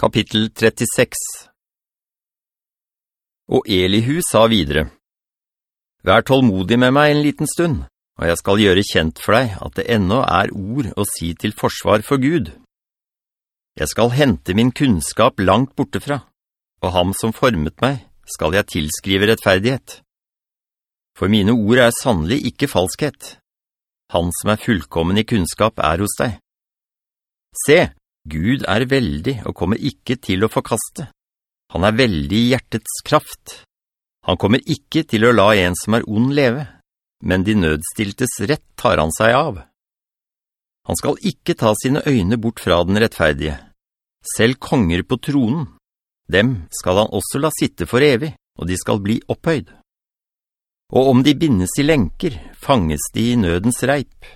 Kapittel 36 Og Elihu sa videre, «Vær tålmodig med meg en liten stund, og jeg skal gjøre kjent for deg at det ennå er ord å si til forsvar for Gud. Jeg skal hente min kunnskap langt bortefra, og ham som formet meg skal jeg tilskrive rettferdighet. For mine ord er sannelig ikke falskhet. Han som er fullkommen i kunnskap er hos deg. Se, Gud er veldig og kommer ikke til å forkaste. Han er veldig i hjertets kraft. Han kommer ikke til å la en som er ond leve, men de nødstiltes rett tar han seg av. Han skal ikke ta sine øyne bort fra den rettferdige. Selv konger på tronen, dem skal han også la sitte for evig, og de skal bli opphøyd. Og om de bindes i lenker, fanges de i nødens reip.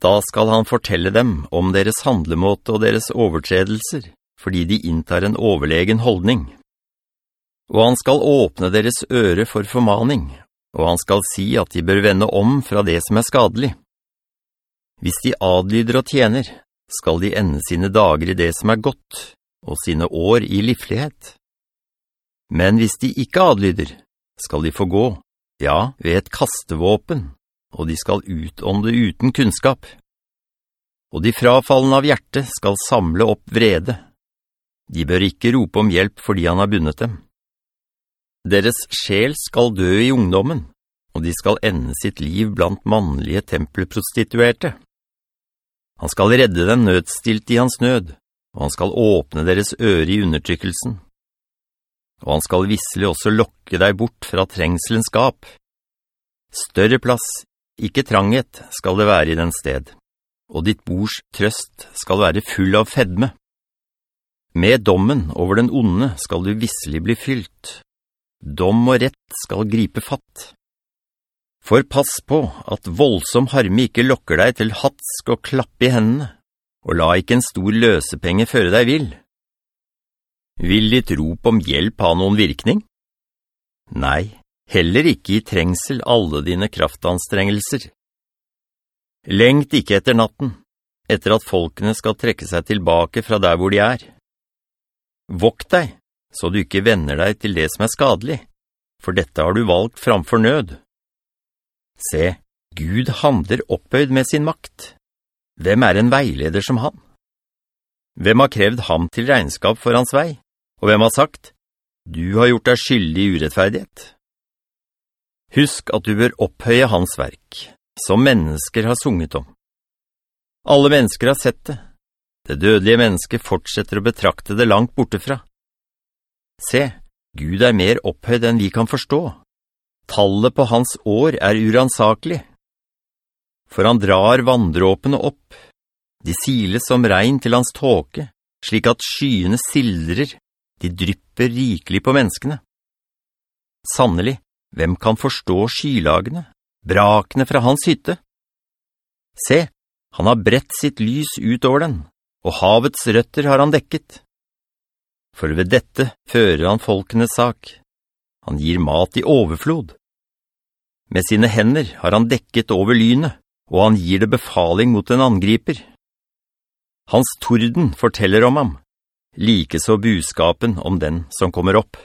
Da skal han fortelle dem om deres handlemåte og deres overtredelser, fordi de inntar en overlegen holdning. Og han skal åpne deres øre for formaning, og han skal si at de bør vende om fra det som er skadelig. Hvis de adlyder og tjener, skal de ende sine dager i det som er godt, og sine år i livlighet. Men hvis de ikke adlyder, skal de få gå, ja, ved et kastevåpen, og de skal utånde uten kunnskap. Og de frafallen av hjertet skal samle opp vrede. De bør ikke rope om hjelp fordi han har bunnet dem. Deres sjel skal dø i ungdommen, og de skal ende sitt liv blant mannlige tempelprostituerte. Han skal redde den nødstilt i hans nød, og han skal åpne deres øre i undertrykkelsen. Og han skal visselig også lokke deg bort fra trengselens skap. Større plass ikke tranghet skal det være i den sted, og ditt bors trøst skal være full av fedme. Med dommen over den onde skal du visselig bli fylt. Dom og rett skal gripe fatt. For pass på at voldsom harme ikke lokker deg til hatsk og klapp i hendene, og la ikke en stor løsepenge føre deg vil. Vil ditt rop om hjelp ha noen virkning? Nei, heller ikke i trengsel alle dine kraftanstrengelser. Lengt ikke etter natten, etter at folkene skal trekke seg tilbake fra der hvor de er. Vokt deg, så du ikke vender deg til det som er skadelig, for dette har du valgt framfor nød. Se, Gud handler opphøyd med sin makt. Hvem er en veileder som han? Hvem har krevd ham til regnskap for hans vei? Og hvem har sagt, du har gjort deg skyldig i urettferdighet? Husk at du bør opphøye hans verk, som mennesker har sunget om. Alle mennesker har sett det. Det dødelige mennesket fortsetter å betrakte det langt bortefra. Se, Gud er mer opphøyd enn vi kan forstå. Tallet på hans år er uransakelig. For han drar vanndråpene opp. De siles som regn til hans tåke, slik at skyene sildrer, de drypper rikelig på menneskene. Sannelig, hvem kan forstå skylagene, brakene fra hans hytte? Se, han har brett sitt lys ut over den, og havets røtter har han dekket. For ved dette fører han folkenes sak. Han gir mat i overflod. Med sine hender har han dekket over lynet, og han gir det befaling mot en angriper. Hans torden forteller om ham, like så buskapen om den som kommer opp.